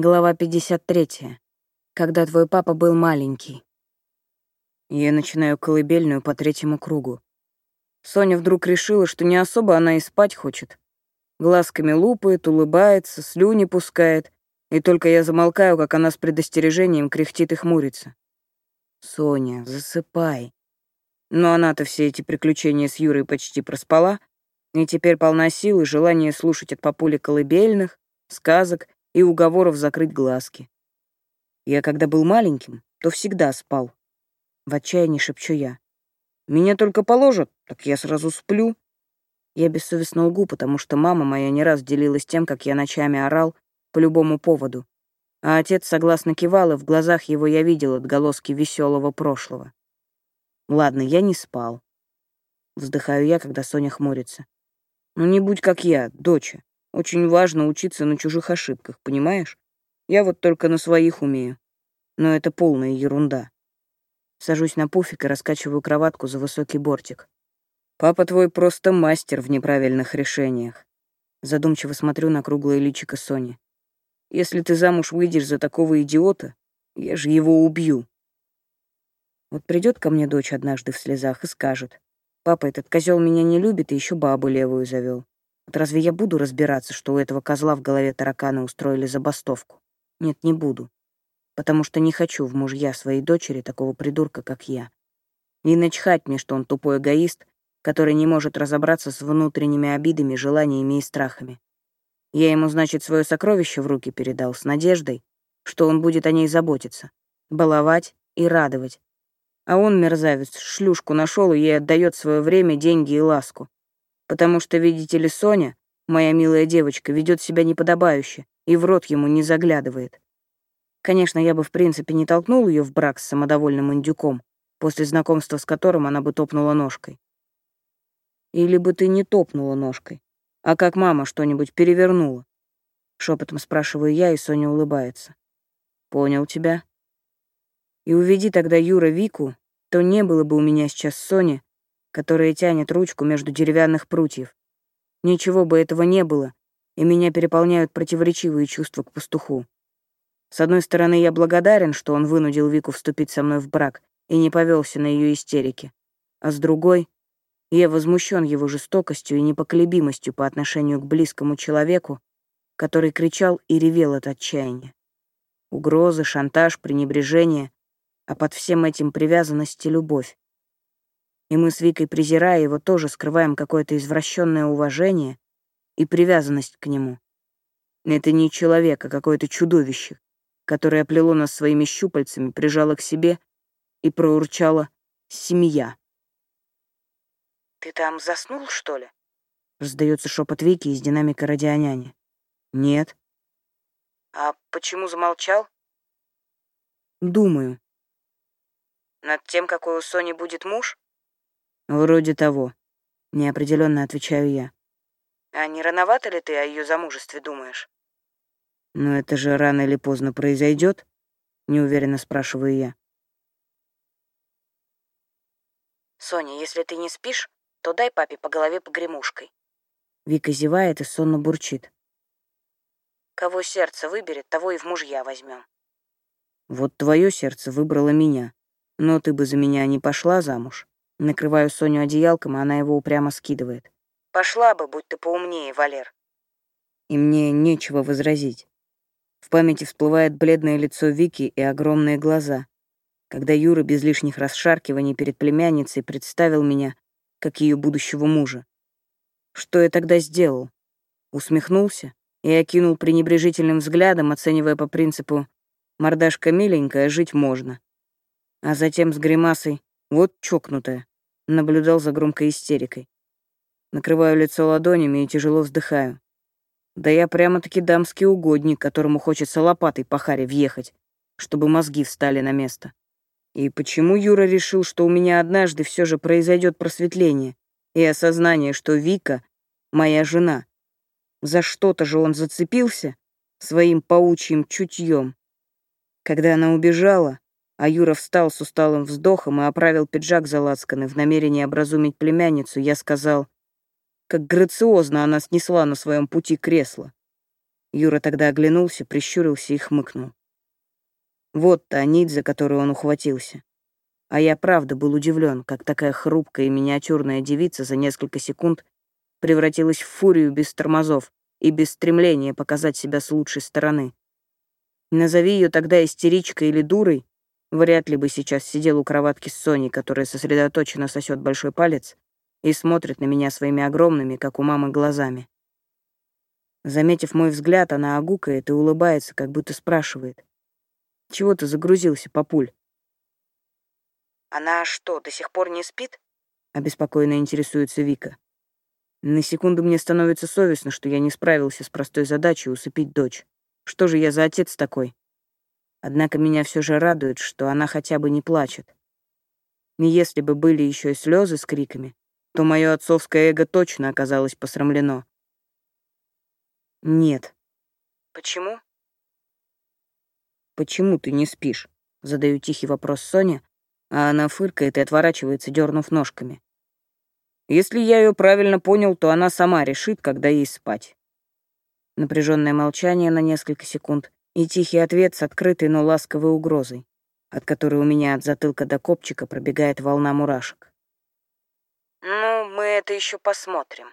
Глава 53. Когда твой папа был маленький. Я начинаю колыбельную по третьему кругу. Соня вдруг решила, что не особо она и спать хочет. Глазками лупает, улыбается, слюни пускает, и только я замолкаю, как она с предостережением кряхтит и хмурится. «Соня, засыпай». Но она-то все эти приключения с Юрой почти проспала, и теперь полна сил и желания слушать от папули колыбельных, сказок и уговоров закрыть глазки. Я когда был маленьким, то всегда спал. В отчаянии шепчу я. Меня только положат, так я сразу сплю. Я бессовестно лгу, потому что мама моя не раз делилась тем, как я ночами орал по любому поводу. А отец согласно кивал, и в глазах его я видел отголоски веселого прошлого. Ладно, я не спал. Вздыхаю я, когда Соня хмурится. Ну не будь как я, доча. Очень важно учиться на чужих ошибках, понимаешь? Я вот только на своих умею. Но это полная ерунда. Сажусь на пуфик и раскачиваю кроватку за высокий бортик. Папа твой просто мастер в неправильных решениях. Задумчиво смотрю на круглое личико Сони. Если ты замуж выйдешь за такого идиота, я же его убью. Вот придет ко мне дочь однажды в слезах и скажет, «Папа, этот козел меня не любит и еще бабу левую завел. Разве я буду разбираться, что у этого козла в голове тараканы устроили забастовку? Нет, не буду. Потому что не хочу в мужья своей дочери такого придурка, как я. И начхать мне, что он тупой эгоист, который не может разобраться с внутренними обидами, желаниями и страхами. Я ему, значит, свое сокровище в руки передал с надеждой, что он будет о ней заботиться, баловать и радовать. А он, мерзавец, шлюшку нашел и ей отдает свое время, деньги и ласку потому что, видите ли, Соня, моя милая девочка, ведет себя неподобающе и в рот ему не заглядывает. Конечно, я бы в принципе не толкнул ее в брак с самодовольным индюком, после знакомства с которым она бы топнула ножкой. Или бы ты не топнула ножкой, а как мама что-нибудь перевернула. Шепотом спрашиваю я, и Соня улыбается. Понял тебя. И уведи тогда Юра Вику, то не было бы у меня сейчас Сони, которая тянет ручку между деревянных прутьев. Ничего бы этого не было, и меня переполняют противоречивые чувства к пастуху. С одной стороны, я благодарен, что он вынудил Вику вступить со мной в брак и не повелся на ее истерики. А с другой, я возмущен его жестокостью и непоколебимостью по отношению к близкому человеку, который кричал и ревел от отчаяния. Угрозы, шантаж, пренебрежение, а под всем этим привязанность и любовь. И мы с Викой, презирая его, тоже скрываем какое-то извращенное уважение и привязанность к нему. Это не человек, а какое-то чудовище, которое оплело нас своими щупальцами, прижало к себе и проурчало «семья». «Ты там заснул, что ли?» — раздается шепот Вики из динамика радионяни. «Нет». «А почему замолчал?» «Думаю». «Над тем, какой у Сони будет муж?» «Вроде того», — неопределенно отвечаю я. «А не рановато ли ты о ее замужестве думаешь?» «Но это же рано или поздно произойдет, неуверенно спрашиваю я. «Соня, если ты не спишь, то дай папе по голове погремушкой». Вика зевает и сонно бурчит. «Кого сердце выберет, того и в мужья возьмем. «Вот твое сердце выбрало меня, но ты бы за меня не пошла замуж». Накрываю Соню одеялком, а она его упрямо скидывает. «Пошла бы, будь ты поумнее, Валер». И мне нечего возразить. В памяти всплывает бледное лицо Вики и огромные глаза, когда Юра без лишних расшаркиваний перед племянницей представил меня как ее будущего мужа. Что я тогда сделал? Усмехнулся и окинул пренебрежительным взглядом, оценивая по принципу «мордашка миленькая, жить можно». А затем с гримасой «вот чокнутая» наблюдал за громкой истерикой. Накрываю лицо ладонями и тяжело вздыхаю. Да я прямо-таки дамский угодник, которому хочется лопатой по харе въехать, чтобы мозги встали на место. И почему Юра решил, что у меня однажды все же произойдет просветление и осознание, что Вика — моя жена? За что-то же он зацепился своим паучьим чутьем. Когда она убежала, а Юра встал с усталым вздохом и оправил пиджак за лацканы в намерении образумить племянницу, я сказал, как грациозно она снесла на своем пути кресло. Юра тогда оглянулся, прищурился и хмыкнул. Вот та нить, за которую он ухватился. А я правда был удивлен, как такая хрупкая и миниатюрная девица за несколько секунд превратилась в фурию без тормозов и без стремления показать себя с лучшей стороны. Назови ее тогда истеричкой или дурой, вряд ли бы сейчас сидел у кроватки с Соней, которая сосредоточенно сосет большой палец и смотрит на меня своими огромными, как у мамы, глазами. Заметив мой взгляд, она огукает и улыбается, как будто спрашивает. «Чего ты загрузился, папуль?» «Она что, до сих пор не спит?» — обеспокоенно интересуется Вика. На секунду мне становится совестно, что я не справился с простой задачей усыпить дочь. Что же я за отец такой? Однако меня все же радует, что она хотя бы не плачет. И если бы были еще и слезы с криками, то мое отцовское эго точно оказалось посрамлено. Нет. Почему? Почему ты не спишь? Задаю тихий вопрос Соне, а она фыркает и отворачивается, дернув ножками. Если я ее правильно понял, то она сама решит, когда ей спать. Напряженное молчание на несколько секунд и тихий ответ с открытой, но ласковой угрозой, от которой у меня от затылка до копчика пробегает волна мурашек. «Ну, мы это еще посмотрим»,